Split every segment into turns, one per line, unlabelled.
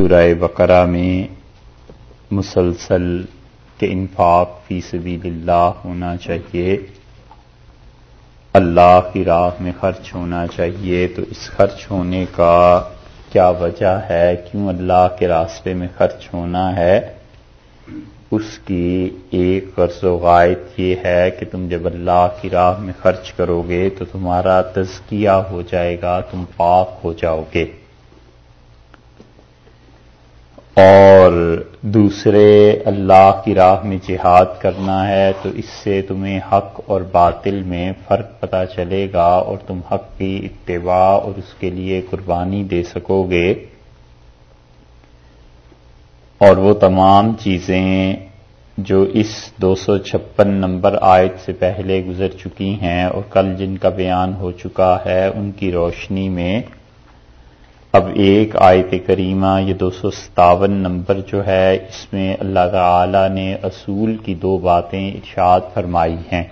سورہ بقرہ میں مسلسل کے انفاق فی سبیل اللہ ہونا چاہیے۔ اللہ کی راہ میں خرچ ہونا چاہیے۔ تو اس خرچ ہونے کا کیا وجہ ہے؟ کیوں اللہ کے راستے میں خرچ ہونا ہے؟ اس کی ایک قرض و غائط یہ ہے کہ تم جب اللہ کی راہ میں خرچ کرو گے تو تمہارا تزکیہ ہو جائے گا، تم پاک ہو جاؤ گے۔ اور دوسرے اللہ کی راہ میں جہاد کرنا ہے، تو اس سے تمہیں حق اور باطل میں فرق پتا چلے گا اور تم حق کی اتباع اور اس کے لیے قربانی دے سکو گے۔ اور وہ تمام چیزیں جو اس دو سو چھپن نمبر آیت سے پہلے گزر چکی ہیں اور کل جن کا بیان ہو چکا ہے، ان کی روشنی میں اب ایک آیت کریمہ، یہ دو سو ستاون نمبر جو ہے، اس میں اللہ تعالی نے اصول کی دو باتیں ارشاد فرمائی ہیں۔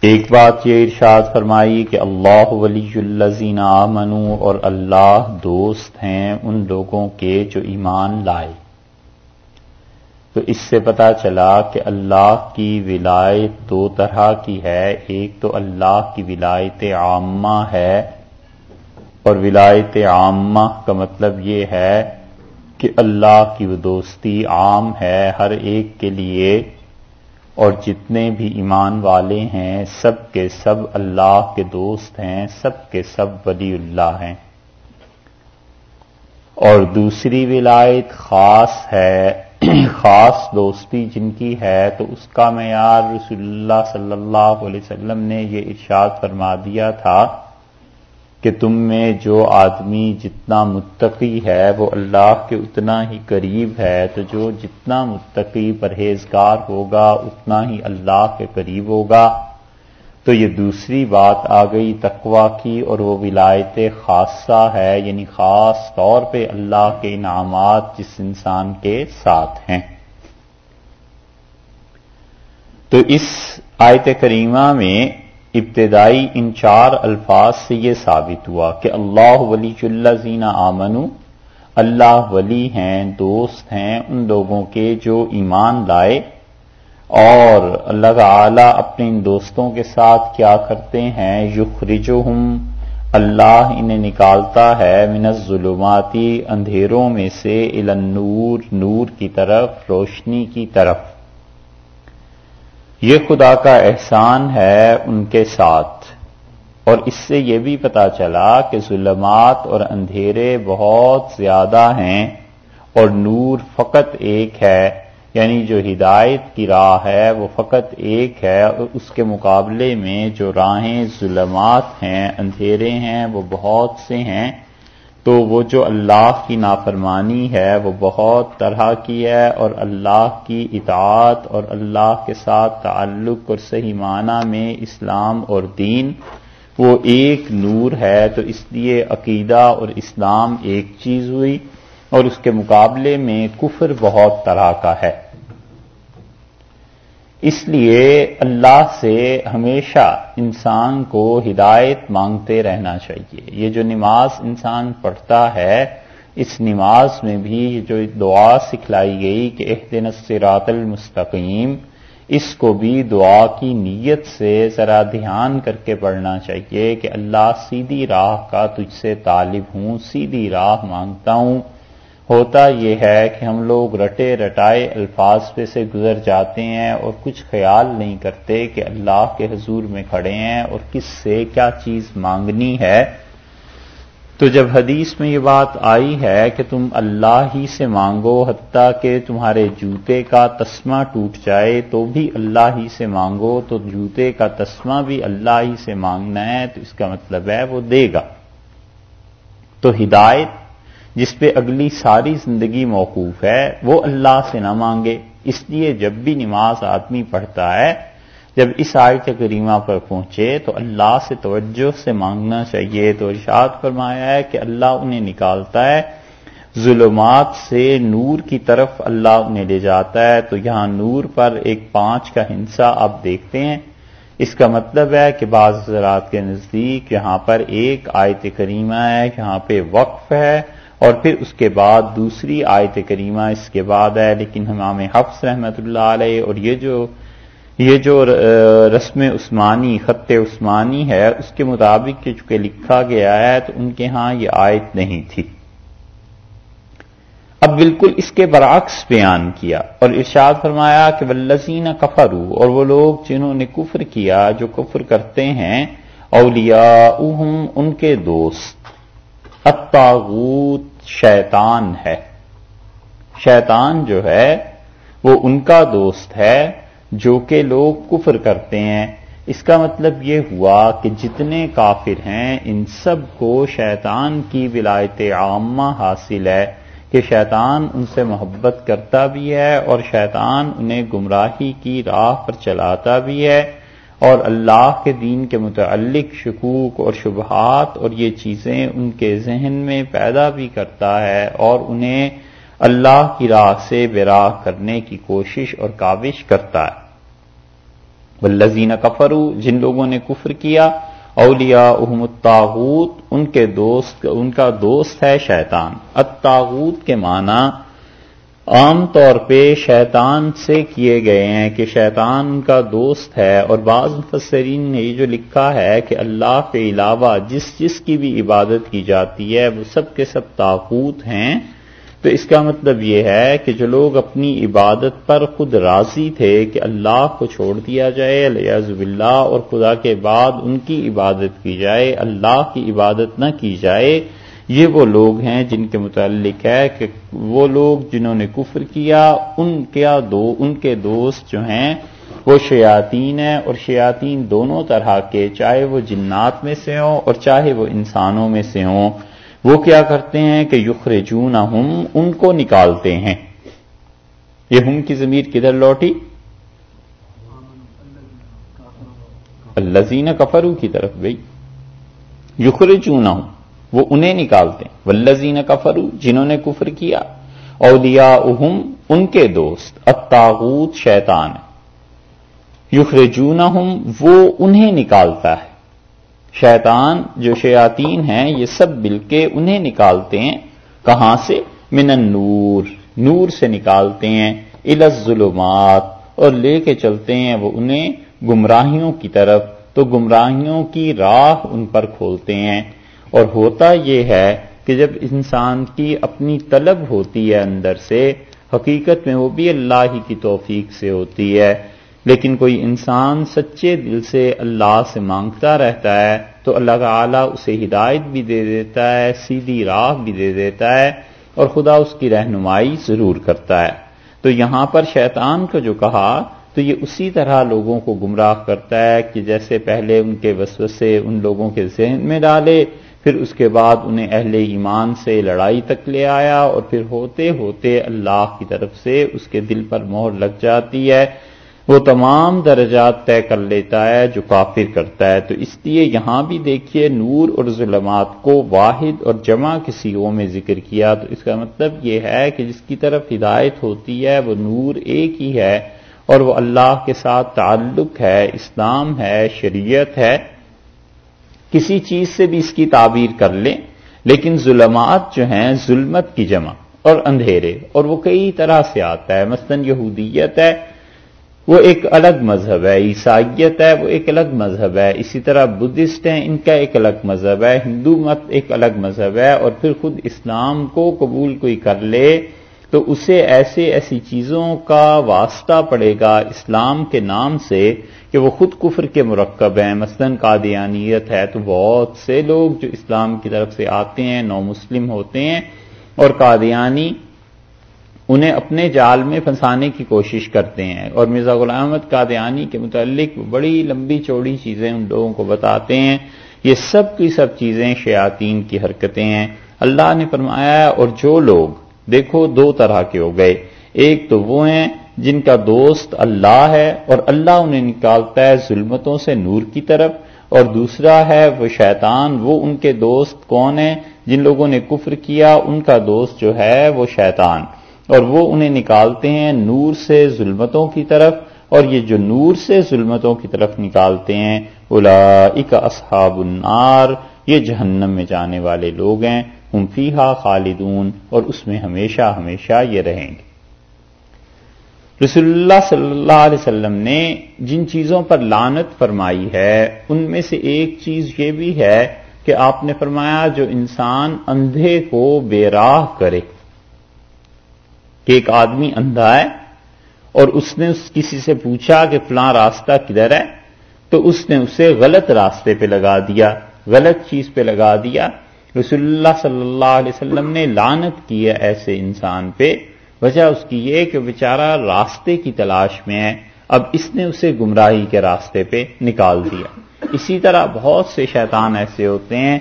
ایک بات یہ ارشاد فرمائی کہ اللہ ولی الزین آمنو اور اللہ دوست ہیں ان لوگوں کے جو ایمان لائے۔ تو اس سے پتا چلا کہ اللہ کی ولایت دو طرح کی ہے، ایک تو اللہ کی ولایت عامہ ہے اور ولایت عامہ کا مطلب یہ ہے کہ اللہ کی وہ دوستی عام ہے ہر ایک کے لیے، اور جتنے بھی ایمان والے ہیں، سب کے سب اللہ کے دوست ہیں، سب کے سب ولی اللہ ہیں۔ اور دوسری ولایت خاص ہے، خاص دوستی جن کی ہے، تو اس کا معیار رسول اللہ صلی اللہ علیہ وسلم نے یہ ارشاد فرما دیا تھا۔ کہ تم میں جو آدمی جتنا متقی ہے وہ اللہ کے اتنا ہی قریب ہے، تو جو جتنا متقی پرہیزگار ہوگا، اتنا ہی اللہ کے قریب ہوگا۔ تو یہ دوسری بات آ گئی تقوا کی، اور وہ ولایت خاصہ ہے یعنی خاص طور پہ اللہ کے انعامات جس انسان کے ساتھ ہیں۔ تو اس آیت کریمہ میں ابتدائی ان چار الفاظ سے یہ ثابت ہوا کہ اللہ ولی اللہ زینا آمنو، اللہ ولی ہیں، دوست ہیں ان لوگوں کے جو ایمان لائے۔ اور اللہ تعالی اپنے ان دوستوں کے ساتھ کیا کرتے ہیں؟ یخرجہم، اللہ انہیں نکالتا ہے من الظلماتی اندھیروں میں سے النور، نور کی طرف، روشنی کی طرف۔ یہ خدا کا احسان ہے ان کے ساتھ۔ اور اس سے یہ بھی پتا چلا کہ ظلمات اور اندھیرے بہت زیادہ ہیں اور نور فقط ایک ہے یعنی جو ہدایت کی راہ ہے وہ فقط ایک ہے۔ اور اس کے مقابلے میں جو راہیں ظلمات ہیں، اندھیرے ہیں، وہ بہت سے ہیں۔ تو وہ جو اللہ کی نافرمانی ہے وہ بہت طرح کی ہے اور اللہ کی اطاعت اور اللہ کے ساتھ تعلق اور صحیح معنی میں اسلام اور دین وہ ایک نور ہے، تو اس لیے عقیدہ اور اسلام ایک چیز ہوئی اور اس کے مقابلے میں کفر بہت طرح کا ہے۔ اس لیے اللہ سے ہمیشہ انسان کو ہدایت مانگتے رہنا چاہیے۔ یہ جو نماز انسان پڑھتا ہے، اس نماز میں بھی جو دعا سکھلائی گئی کہ اح دن المستقیم، اس کو بھی دعا کی نیت سے ذرا دھیان کر کے پڑھنا چاہیے کہ اللہ سیدھی راہ کا تجھ سے طالب ہوں، سیدھی راہ مانگتا ہوں۔ ہوتا یہ ہے کہ ہم لوگ رٹے رٹائے الفاظ پہ سے گزر جاتے ہیں اور کچھ خیال نہیں کرتے کہ اللہ کے حضور میں کھڑے ہیں اور کس سے کیا چیز مانگنی ہے۔ تو جب حدیث میں یہ بات آئی ہے کہ تم اللہ ہی سے مانگو حتیٰ کہ تمہارے جوتے کا تسمہ ٹوٹ جائے تو بھی اللہ ہی سے مانگو، تو جوتے کا تسمہ بھی اللہ ہی سے مانگنا ہے، تو اس کا مطلب ہے وہ دے گا۔ تو ہدایت جس پہ اگلی ساری زندگی موقوف ہے، وہ اللہ سے نہ مانگے۔ اس لیے جب بھی نماز آدمی پڑھتا ہے، جب اس آیت کریمہ پر پہنچے تو اللہ سے توجہ سے مانگنا چاہیے۔ تو ارشاد فرمایا ہے کہ اللہ انہیں نکالتا ہے۔ ظلمات سے نور کی طرف اللہ انہیں لے جاتا ہے۔ تو یہاں نور پر ایک پانچ کا ہنسا آپ دیکھتے ہیں۔ اس کا مطلب ہے کہ بعض حضرات کے نزدیک یہاں پر ایک آیت کریمہ ہے، یہاں پہ وقف ہے۔ اور پھر اس کے بعد دوسری آیت کریمہ اس کے بعد ہے، لیکن ہمام حفظ رحمت اللہ علیہ اور یہ جو یہ جو رسم عثمانی، خط عثمانی ہے، اس کے مطابق چونکہ لکھا گیا ہے، تو ان کے ہاں یہ آیت نہیں تھی۔ اب بالکل اس کے برعکس بیان کیا اور ارشاد فرمایا کہ ولزین کفرو اور وہ لوگ جنہوں نے کفر کیا، جو کفر کرتے ہیں اولیاء ان کے دوست۔ الطاغوت شیطان ہے۔ شیطان جو ہے، وہ ان کا دوست ہے جو کہ لوگ کفر کرتے ہیں۔ اس کا مطلب یہ ہوا کہ جتنے کافر ہیں، ان سب کو شیطان کی ولایت عامہ حاصل ہے کہ شیطان ان سے محبت کرتا بھی ہے اور شیطان انہیں گمراہی کی راہ پر چلاتا بھی ہے۔ اور اللہ کے دین کے متعلق شکوک اور شبہات اور یہ چیزیں ان کے ذہن میں پیدا بھی کرتا ہے اور انہیں اللہ کی راہ سے براہ کرنے کی کوشش اور کاوش کرتا ہے۔ والذین کفرو جن لوگوں نے کفر کیا اولیاء احم الطاغوت، ان کے دوست، ان کا دوست ہے شیطان۔ الطاغوت کے معنی عام طور پہ شیطان سے کیے گئے ہیں کہ شیطان ان کا دوست ہے اور بعض مفسرین نے یہ جو لکھا ہے کہ اللہ کے علاوہ جس جس کی بھی عبادت کی جاتی ہے وہ سب کے سب تاغوت ہیں۔ تو اس کا مطلب یہ ہے کہ جو لوگ اپنی عبادت پر خود راضی تھے کہ اللہ کو چھوڑ دیا جائے علیہ اللہ اور خدا کے بعد ان کی عبادت کی جائے، اللہ کی عبادت نہ کی جائے یہ وہ لوگ ہیں جن کے متعلق ہے کہ وہ لوگ جنہوں نے کفر کیا، ان کیا دو، ان کے دوست جو ہیں، وہ شیاطین ہیں اور شیاطین دونوں طرح کے، چاہے وہ جنات میں سے ہوں اور چاہے وہ انسانوں میں سے ہوں۔ وہ کیا کرتے ہیں کہ یخرجون ہم ان کو نکالتے ہیں۔ یہ ہم کی ضمیر کدھر لوٹی؟ الزین کفرو کی طرف گئی یخرجون ہوں وہ انہیں نکالتے ہیں۔ ولزین کفرو جنہوں نے کفر کیا۔ اولیا اہم ان کے دوست اتاغوت شیطان۔ یخرجون وہ انہیں نکالتا ہے۔ شیطان جو شیاطین ہیں، یہ سب مل کے انہیں نکالتے ہیں۔ کہاں سے؟ من النور۔ نور سے نکالتے ہیں۔ الظلمات۔ اور لے کے چلتے ہیں وہ انہیں گمراہیوں کی طرف۔ تو گمراہیوں کی راہ ان پر کھولتے ہیں۔ اور ہوتا یہ ہے کہ جب انسان کی اپنی طلب ہوتی ہے اندر سے، حقیقت میں وہ بھی اللہ ہی کی توفیق سے ہوتی ہے۔ لیکن کوئی انسان سچے دل سے اللہ سے مانگتا رہتا ہے تو اللہ تعالیٰ اسے ہدایت بھی دے دیتا ہے، سیدھی راہ بھی دے دیتا ہے اور خدا اس کی رہنمائی ضرور کرتا ہے۔ تو یہاں پر شیطان کو جو کہا، تو یہ اسی طرح لوگوں کو گمراہ کرتا ہے کہ جیسے پہلے ان کے وسوسے ان لوگوں کے ذہن میں ڈالے پھر اس کے بعد انہیں اہل ایمان سے لڑائی تک لے آیا اور پھر ہوتے ہوتے اللہ کی طرف سے اس کے دل پر مہر لگ جاتی ہے۔ وہ تمام درجات طے کر لیتا ہے جو کافر کرتا ہے۔ تو اس لیے یہاں بھی دیکھیے نور اور ظلمات کو واحد اور جمع کسی او میں ذکر کیا۔ تو اس کا مطلب یہ ہے کہ جس کی طرف ہدایت ہوتی ہے وہ نور ایک ہی ہے اور وہ اللہ کے ساتھ تعلق ہے، اسلام ہے، شریعت ہے۔ کسی چیز سے بھی اس کی تعبیر کر لیں، لیکن ظلمات جو ہیں، ظلمت کی جمع اور اندھیرے، اور وہ کئی طرح سے آتا ہے۔ مثلاً یہودیت ہے، وہ ایک الگ مذہب ہے۔ عیسائیت ہے، وہ ایک الگ مذہب ہے۔ اسی طرح بدھسٹ ہیں، ان کا ایک الگ مذہب ہے۔ ہندو مت ایک الگ مذہب ہے، اور پھر خود اسلام کو قبول کوئی کر لے تو اسے ایسے ایسی چیزوں کا واسطہ پڑے گا اسلام کے نام سے کہ وہ خود کفر کے مرکب ہیں۔ مثلا قادیانیت ہے تو بہت سے لوگ جو اسلام کی طرف سے آتے ہیں، نو مسلم ہوتے ہیں اور قادیانی انہیں اپنے جال میں پھنسانے کی کوشش کرتے ہیں۔ اور مرزا غلام احمد قادیانی کے متعلق بڑی لمبی چوڑی چیزیں ان لوگوں کو بتاتے ہیں۔ یہ سب کی سب چیزیں شیاطین کی حرکتیں ہیں۔ اللہ نے فرمایا اور جو لوگ دیکھو دو طرح کے ہو گئے۔ ایک تو وہ ہیں جن کا دوست اللہ ہے اور اللہ انہیں نکالتا ہے ظلمتوں سے نور کی طرف، اور دوسرا ہے وہ شیطان، وہ ان کے دوست کون ہیں جن لوگوں نے کفر کیا، ان کا دوست جو ہے وہ شیطان۔ اور وہ انہیں نکالتے ہیں نور سے ظلمتوں کی طرف، اور یہ جو نور سے ظلمتوں کی طرف نکالتے ہیں اولئک اصحاب النار، یہ جہنم میں جانے والے لوگ ہیں۔ ہم فیہا خالدون اور اس میں ہمیشہ ہمیشہ یہ رہیں گے۔ رسول اللہ صلی اللہ علیہ وسلم نے جن چیزوں پر لانت فرمائی ہے، ان میں سے ایک چیز یہ بھی ہے کہ آپ نے فرمایا جو انسان اندھے کو بے راہ کرے۔ کہ ایک آدمی اندھا ہے اور اس نے اس کسی سے پوچھا کہ فلاں راستہ کدھر ہے، تو اس نے اسے غلط راستے پہ لگا دیا، غلط چیز پہ لگا دیا۔ رسول اللہ صلی اللہ علیہ وسلم نے لانت کی ہے ایسے انسان پہ۔ وجہ اس کی یہ کہ بیچارہ راستے کی تلاش میں ہے۔ اب اس نے اسے گمراہی کے راستے پہ نکال دیا۔ اسی طرح بہت سے شیطان ایسے ہوتے ہیں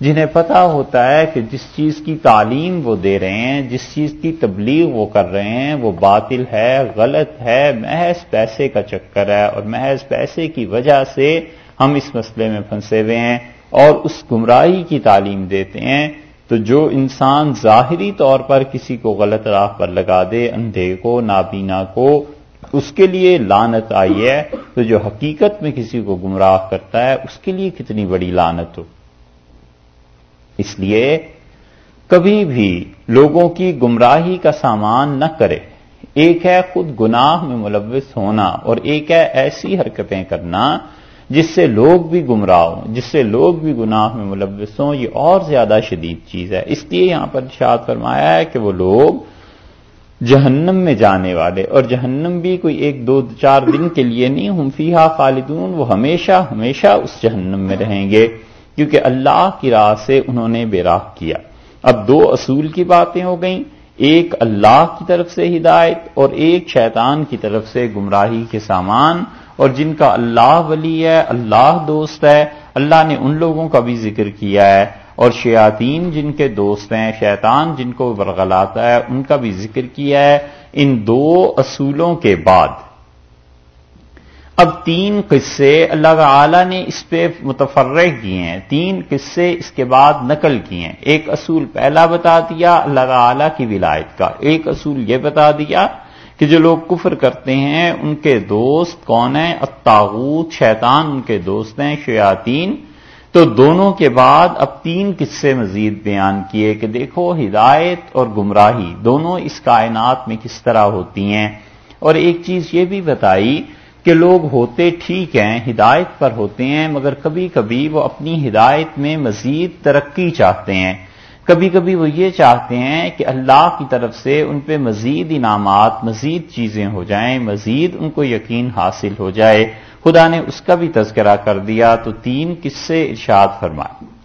جنہیں پتا ہوتا ہے کہ جس چیز کی تعلیم وہ دے رہے ہیں، جس چیز کی تبلیغ وہ کر رہے ہیں، وہ باطل ہے، غلط ہے، محض پیسے کا چکر ہے اور محض پیسے کی وجہ سے ہم اس مسئلے میں پھنسے ہوئے ہیں۔ اور اس گمراہی کی تعلیم دیتے ہیں، تو جو انسان ظاہری طور پر کسی کو غلط راہ پر لگا دے، اندھے کو، نابینا کو، اس کے لیے لانت آئی ہے، تو جو حقیقت میں کسی کو گمراہ کرتا ہے، اس کے لیے کتنی بڑی لانت ہو۔ اس لیے کبھی بھی لوگوں کی گمراہی کا سامان نہ کرے۔ ایک ہے خود گناہ میں ملوث ہونا اور ایک ہے ایسی حرکتیں کرنا جس سے لوگ بھی گمراہ ہوں، جس سے لوگ بھی گناہ میں ملوث ہوں، یہ اور زیادہ شدید چیز ہے۔ اس لیے یہاں پر شاد فرمایا ہے کہ وہ لوگ جہنم میں جانے والے، اور جہنم بھی کوئی ایک، دو، چار دن کے لیے نہیں، ہم فیحا خالدون، وہ ہمیشہ ہمیشہ اس جہنم میں رہیں گے، کیونکہ اللہ کی راہ سے انہوں نے بے راہ کیا۔ اب دو اصول کی باتیں ہو گئیں۔ ایک اللہ کی طرف سے ہدایت اور ایک شیطان کی طرف سے گمراہی کے سامان اور جن کا اللہ ولی ہے، اللہ دوست ہے، اللہ نے ان لوگوں کا بھی ذکر کیا ہے اور شیاطین جن کے دوست ہیں، شیطان جن کو برغلاتا ہے، ان کا بھی ذکر کیا ہے ان دو اصولوں کے بعد۔ اب تین قصے اللہ تعالی نے اس پہ متفرق کیے ہیں۔ تین قصے اس کے بعد نقل کیے ہیں۔ ایک اصول پہلا بتا دیا اللہ تعالی کی ولایت کا۔ ایک اصول یہ بتا دیا کہ جو لوگ کفر کرتے ہیں، ان کے دوست کون ہیں؟ اتاغوت شیطان ان کے دوست ہیں، شیاطین۔ تو دونوں کے بعد اب تین قصے مزید بیان کیے کہ دیکھو ہدایت اور گمراہی، دونوں اس کائنات میں کس طرح ہوتی ہیں۔ اور ایک چیز یہ بھی بتائی کہ لوگ ہوتے ٹھیک ہیں، ہدایت پر ہوتے ہیں، مگر کبھی کبھی وہ اپنی ہدایت میں مزید ترقی چاہتے ہیں۔ کبھی کبھی وہ یہ چاہتے ہیں کہ اللہ کی طرف سے ان پہ مزید انعامات، مزید چیزیں ہو جائیں، مزید ان کو یقین حاصل ہو جائے۔ خدا نے اس کا بھی تذکرہ کر دیا، تو تین قصے ارشاد فرمائے۔